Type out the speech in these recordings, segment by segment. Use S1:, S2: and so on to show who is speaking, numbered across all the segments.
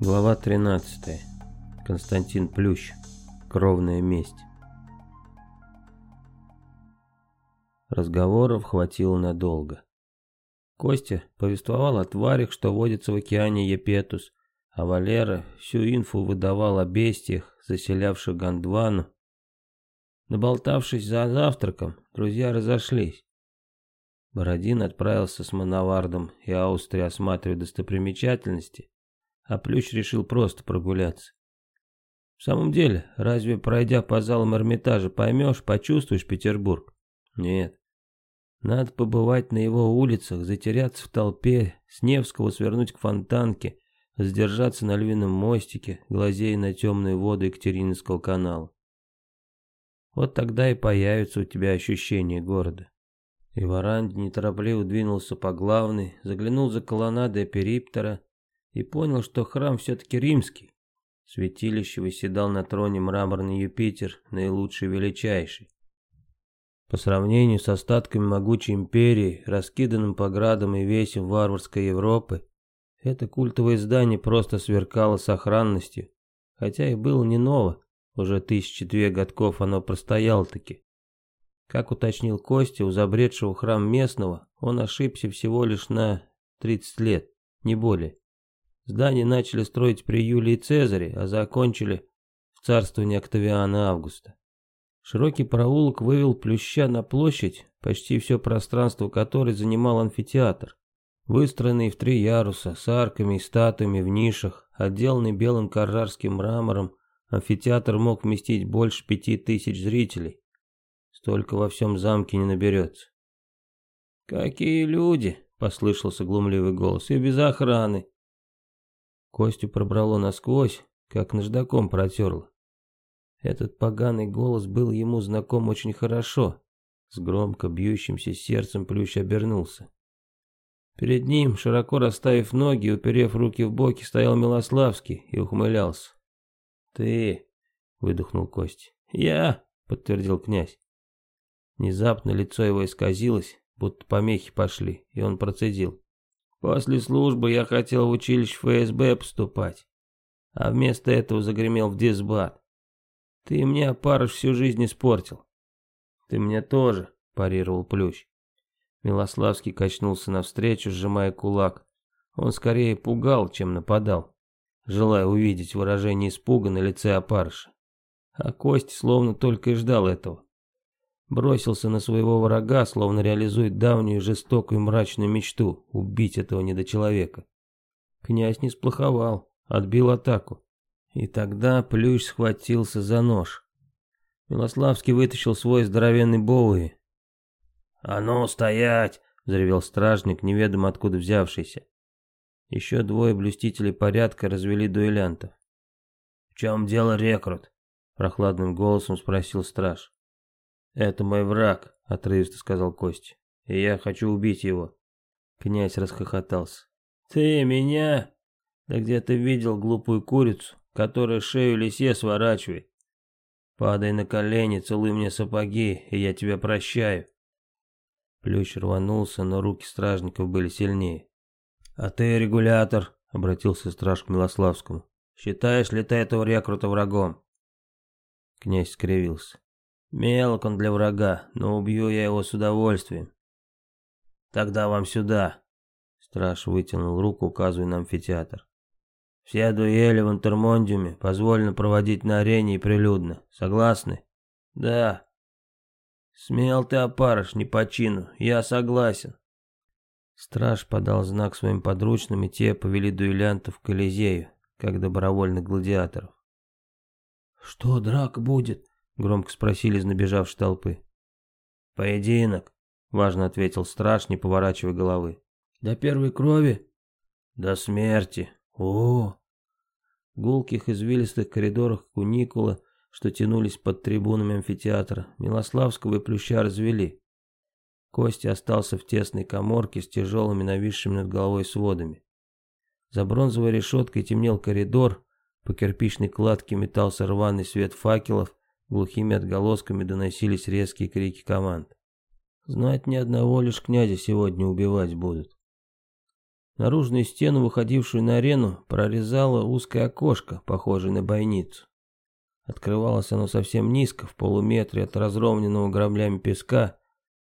S1: Глава 13. Константин Плющ. Кровная месть. Разговоров хватило надолго. Костя повествовал о тварях, что водится в океане Епетус, а Валера всю инфу выдавал о бестиях, заселявших Гондвану. Наболтавшись за завтраком, друзья разошлись. Бородин отправился с Мановардом и Аустри осматривать достопримечательности, а Плющ решил просто прогуляться. В самом деле, разве пройдя по залам Эрмитажа поймешь, почувствуешь Петербург? Нет. Надо побывать на его улицах, затеряться в толпе, с Невского свернуть к фонтанке, сдержаться на львином мостике, глазея на темные воды Екатерининского канала. Вот тогда и появится у тебя ощущение города. И Варанд неторопливо двинулся по главной, заглянул за колоннады Эпериптора, и понял, что храм все-таки римский. Святилище выседал на троне мраморный Юпитер, наилучший величайший. По сравнению с остатками могучей империи, раскиданным по градам и весям варварской Европы, это культовое здание просто сверкало сохранностью, хотя и было не ново, уже тысячи две годков оно простояло-таки. Как уточнил Костя, у забредшего храм местного он ошибся всего лишь на 30 лет, не более. Здание начали строить при Юлии Цезаре, а закончили в царствовании Октавиана Августа. Широкий проулок вывел Плюща на площадь, почти все пространство которой занимал амфитеатр, выстроенный в три яруса, с арками и статуями в нишах, отделанный белым каррарским мрамором, амфитеатр мог вместить больше пяти тысяч зрителей. Столько во всем замке не наберется. «Какие люди!» — послышался глумливый голос. «И без охраны!» Костю пробрало насквозь, как наждаком протерло. Этот поганый голос был ему знаком очень хорошо. С громко бьющимся сердцем Плющ обернулся. Перед ним, широко расставив ноги и уперев руки в боки, стоял Милославский и ухмылялся. «Ты!» — выдохнул Костя. «Я!» — подтвердил князь. Внезапно лицо его исказилось, будто помехи пошли, и он процедил. После службы я хотел в училище ФСБ поступать, а вместо этого загремел в дисбат. Ты мне, опарыш, всю жизнь испортил. Ты мне тоже, парировал Плющ. Милославский качнулся навстречу, сжимая кулак. Он скорее пугал, чем нападал, желая увидеть выражение испуга на лице опарыша. А Кость словно только и ждал этого бросился на своего врага, словно реализует давнюю жестокую мрачную мечту – убить этого недочеловека. Князь не сплоховал, отбил атаку. И тогда Плющ схватился за нож. Милославский вытащил свой здоровенный Боуи. «А ну, стоять!» – взревел стражник, неведомо откуда взявшийся. Еще двое блюстителей порядка развели дуэлянтов. «В чем дело, рекрут?» – прохладным голосом спросил страж. «Это мой враг», — отрывисто сказал Кость. «И я хочу убить его». Князь расхохотался. «Ты меня? Да где ты видел глупую курицу, которая шею лисе сворачивает? Падай на колени, целуй мне сапоги, и я тебя прощаю». Плющ рванулся, но руки стражников были сильнее. «А ты, регулятор», — обратился страж к Милославскому, — «считаешь ли ты этого рекрута врагом?» Князь скривился. Мелок он для врага, но убью я его с удовольствием. Тогда вам сюда. Страж вытянул руку, указывая на амфитеатр. Все дуэли в Интермондиуме позволено проводить на арене и прилюдно. Согласны? Да. Смел ты опарыш, не почину. Я согласен. Страж подал знак своим подручным, и те повели дуэлянтов к Колизею, как добровольных гладиаторов. «Что, драк будет?» — громко спросили из набежавшей толпы. «Поединок», — важно ответил страж, не поворачивая головы. «До первой крови?» «До смерти. О!» В гулких извилистых коридорах куникула, что тянулись под трибунами амфитеатра, Милославского и Плюща развели. Костя остался в тесной коморке с тяжелыми нависшими над головой сводами. За бронзовой решеткой темнел коридор, по кирпичной кладке метался рваный свет факелов, Глухими отголосками доносились резкие крики команд. Знать ни одного лишь князя сегодня убивать будут. Наружную стену, выходившую на арену, прорезало узкое окошко, похожее на бойницу. Открывалось оно совсем низко, в полуметре от разровненного граблями песка,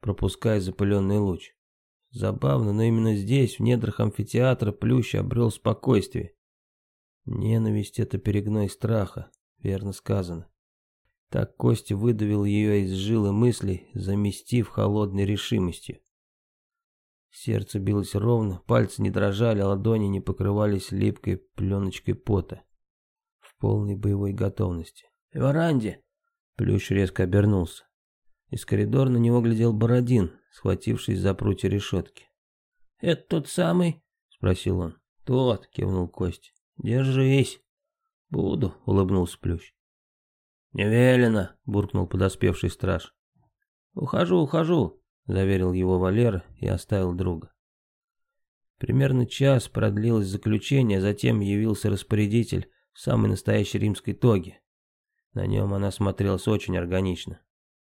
S1: пропуская запыленный луч. Забавно, но именно здесь, в недрах амфитеатра, Плющ обрел спокойствие. Ненависть — это перегной страха, верно сказано. Так Костя выдавил ее из жилы мыслей, заместив холодной решимостью. Сердце билось ровно, пальцы не дрожали, а ладони не покрывались липкой пленочкой пота. В полной боевой готовности. «Веранде!» Плющ резко обернулся. Из коридора на него глядел Бородин, схватившись за прутья решетки. «Это тот самый?» — спросил он. «Тот!» — кивнул Кость. «Держись!» «Буду!» — улыбнулся Плющ. «Не велено», — буркнул подоспевший страж. «Ухожу, ухожу», — заверил его Валера и оставил друга. Примерно час продлилось заключение, затем явился распорядитель в самой настоящей римской тоге. На нем она смотрелась очень органично.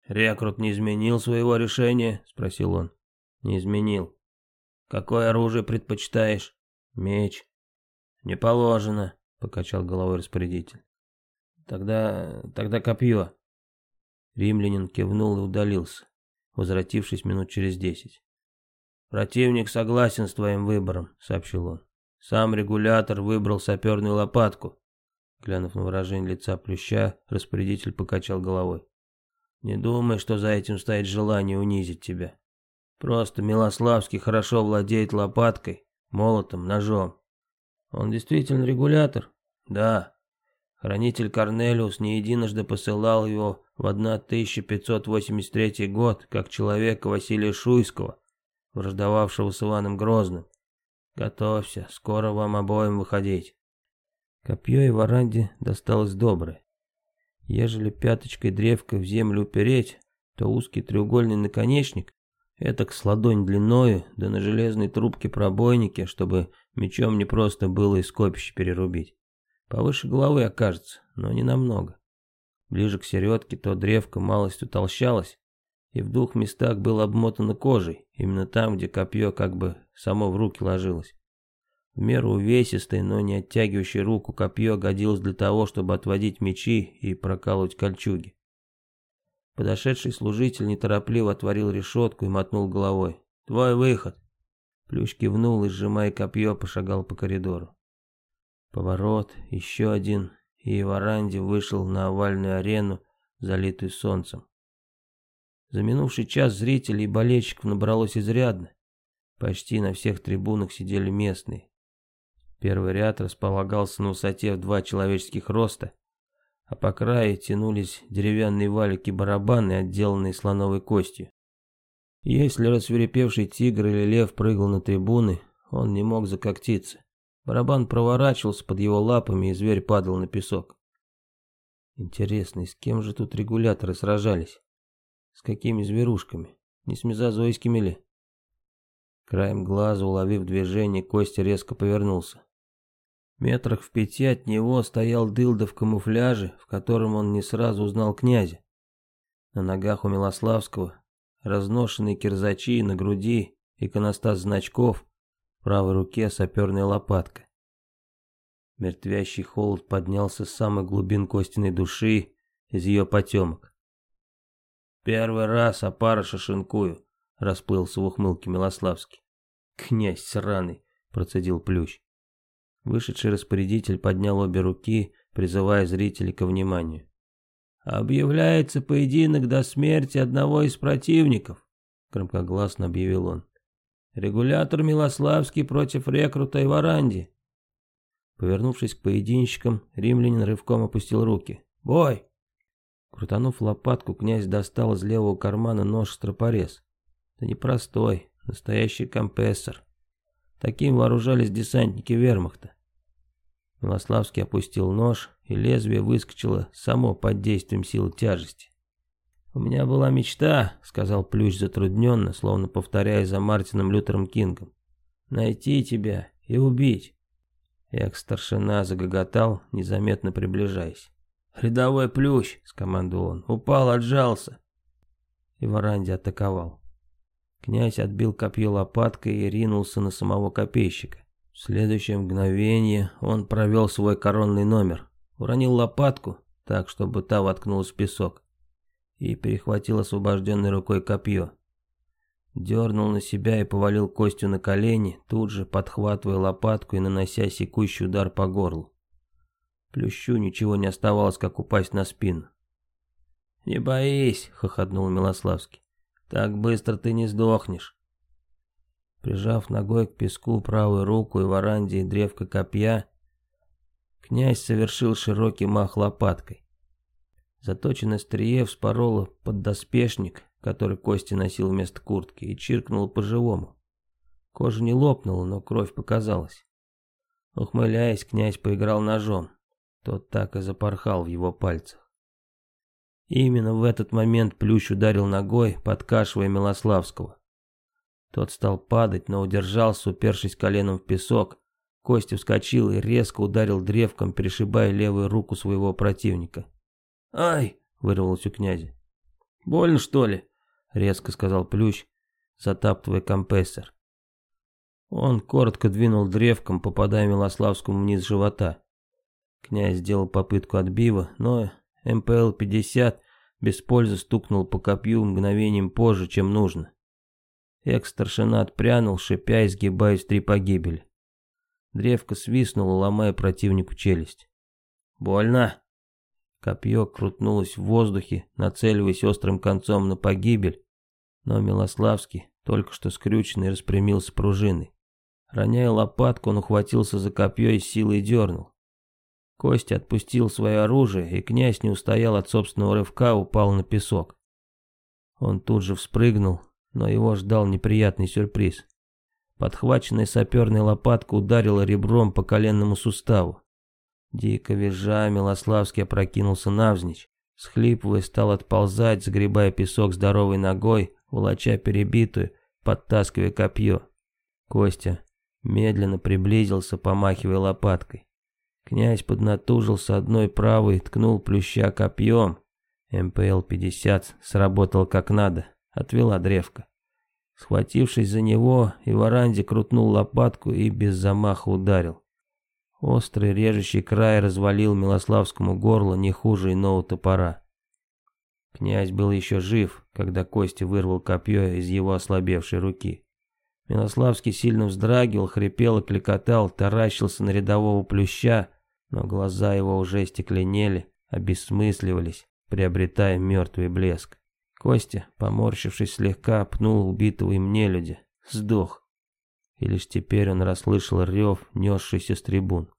S1: «Рекрут не изменил своего решения?» — спросил он. «Не изменил». «Какое оружие предпочитаешь?» «Меч». «Не положено», — покачал головой распорядитель. Тогда... тогда копье. Римлянин кивнул и удалился, возвратившись минут через десять. «Противник согласен с твоим выбором», — сообщил он. «Сам регулятор выбрал саперную лопатку». Глянув на выражение лица плюща, распорядитель покачал головой. «Не думай, что за этим стоит желание унизить тебя. Просто Милославский хорошо владеет лопаткой, молотом, ножом». «Он действительно регулятор?» «Да», Хранитель Корнелиус не единожды посылал его в 1583 год как человека Василия Шуйского, враждовавшего с Иваном Грозным. Готовься, скоро вам обоим выходить. Копье и варанде досталось доброе. Ежели пяточкой древка в землю упереть, то узкий треугольный наконечник, этак с ладонь длиною, да на железной трубке пробойнике, чтобы мечом не просто было из копища перерубить. Повыше головы окажется, но не намного. Ближе к середке то древко малость утолщалось, и в двух местах было обмотано кожей, именно там, где копье как бы само в руки ложилось. В меру увесистое, но не оттягивающее руку копье годилось для того, чтобы отводить мечи и прокалывать кольчуги. Подошедший служитель неторопливо отворил решетку и мотнул головой. «Твой выход!» Плющ кивнул и, сжимая копье, пошагал по коридору. Поворот, еще один, и Варанди вышел на овальную арену, залитую солнцем. За минувший час зрителей и болельщиков набралось изрядно. Почти на всех трибунах сидели местные. Первый ряд располагался на высоте в два человеческих роста, а по краю тянулись деревянные валики-барабаны, отделанные слоновой костью. Если рассверепевший тигр или лев прыгал на трибуны, он не мог закоктиться. Барабан проворачивался под его лапами, и зверь падал на песок. Интересно, с кем же тут регуляторы сражались? С какими зверушками? Не с мезозойскими ли? Краем глаза, уловив движение, Костя резко повернулся. Метрах в пяти от него стоял дылда в камуфляже, в котором он не сразу узнал князя. На ногах у Милославского разношенные кирзачи, на груди иконостас значков, правой руке саперная лопатка. Мертвящий холод поднялся с самых глубин костяной души из ее потемок. «Первый раз опара Шашинкую — расплылся в ухмылке Милославский. «Князь сраный», — процедил Плющ. Вышедший распорядитель поднял обе руки, призывая зрителей ко вниманию. «Объявляется поединок до смерти одного из противников», — громкогласно объявил он. Регулятор Милославский против рекрута и Варанди. Повернувшись к поединщикам, римлянин рывком опустил руки. «Бой!» Крутанув лопатку, князь достал из левого кармана нож-стропорез. Да непростой, настоящий компрессор. Таким вооружались десантники вермахта. Милославский опустил нож, и лезвие выскочило само под действием силы тяжести. «У меня была мечта», — сказал Плющ затрудненно, словно повторяя за Мартином Лютером Кингом. «Найти тебя и убить». Экс-старшина загоготал, незаметно приближаясь. «Рядовой Плющ», — скомандовал он, — «упал, отжался». И Варанди атаковал. Князь отбил копье лопаткой и ринулся на самого копейщика. В следующее мгновение он провел свой коронный номер. Уронил лопатку, так, чтобы та воткнулась в песок и перехватил освобожденной рукой копье. Дернул на себя и повалил костью на колени, тут же подхватывая лопатку и нанося секущий удар по горлу. Плющу ничего не оставалось, как упасть на спину. «Не боись!» — хохотнул Милославский. «Так быстро ты не сдохнешь!» Прижав ногой к песку правую руку и варанде и древко копья, князь совершил широкий мах лопаткой. Заточенная стрие вспорола поддоспешник, который Кости носил вместо куртки, и чиркнула по-живому. Кожа не лопнула, но кровь показалась. Ухмыляясь, князь поиграл ножом. Тот так и запорхал в его пальцах. Именно в этот момент Плющ ударил ногой, подкашивая Милославского. Тот стал падать, но удержался, упершись коленом в песок. Костя вскочил и резко ударил древком, перешибая левую руку своего противника. «Ай!» — вырвалось у князя. «Больно, что ли?» — резко сказал Плющ, затаптывая компрессор. Он коротко двинул древком, попадая Милославскому вниз живота. Князь сделал попытку отбива, но МПЛ-50 без пользы стукнул по копью мгновением позже, чем нужно. Экс-старшина отпрянул, шипя и сгибаясь в три погибели. Древко свистнуло, ломая противнику челюсть. «Больно!» Копье крутнулось в воздухе, нацеливаясь острым концом на погибель, но Милославский, только что скрюченный, распрямился пружиной. Роняя лопатку, он ухватился за копье и силой дернул. Костя отпустил свое оружие, и князь не устоял от собственного рывка, упал на песок. Он тут же вспрыгнул, но его ждал неприятный сюрприз. Подхваченная саперная лопатка ударила ребром по коленному суставу. Дико визжа, Милославский опрокинулся навзничь. Схлипывая, стал отползать, сгребая песок здоровой ногой, волоча перебитую, подтаскивая копье. Костя медленно приблизился, помахивая лопаткой. Князь поднатужился одной правой, ткнул плюща копьем. МПЛ-50 сработал как надо, отвела древко. Схватившись за него, Иваранди крутнул лопатку и без замаха ударил. Острый режущий край развалил Милославскому горло не хуже иного топора. Князь был еще жив, когда Костя вырвал копье из его ослабевшей руки. Милославский сильно вздрагивал, хрипел и кликотал, таращился на рядового плюща, но глаза его уже стекленели, обесмысливались, приобретая мертвый блеск. Костя, поморщившись слегка, пнул убитого им нелюдя. Сдох. И лишь теперь он расслышал рев, несшийся с трибун.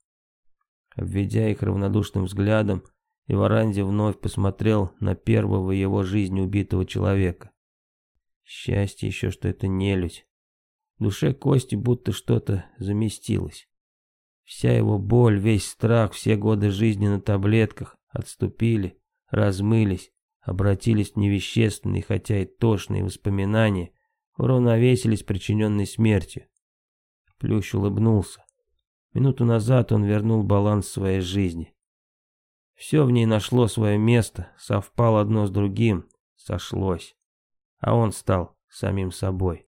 S1: Обведя их равнодушным взглядом, Иваранди вновь посмотрел на первого в его жизни убитого человека. Счастье еще, что это нелюдь. В душе Кости будто что-то заместилось. Вся его боль, весь страх, все годы жизни на таблетках отступили, размылись, обратились в невещественные, хотя и тошные воспоминания, уравновесились причиненной смертью. Плющ улыбнулся. Минуту назад он вернул баланс своей жизни. Все в ней нашло свое место, совпало одно с другим, сошлось. А он стал самим собой.